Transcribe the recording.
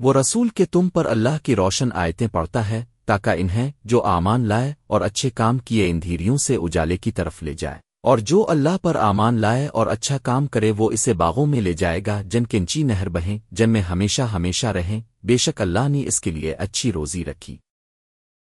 وہ رسول کے تم پر اللہ کی روشن آیتیں پڑھتا ہے، تاکہ انہیں جو آمان لائے اور اچھے کام کیے اندھیریوں سے اجالے کی طرف لے جائے۔ اور جو اللہ پر آمان لائے اور اچھا کام کرے، وہ اسے باغوں میں لے جائے گا، جن کنچی نہر بہیں، جن میں ہمیشہ ہمیشہ رہیں۔ بے شک اللہ نے اس کے لیے اچھی روزی رکھی۔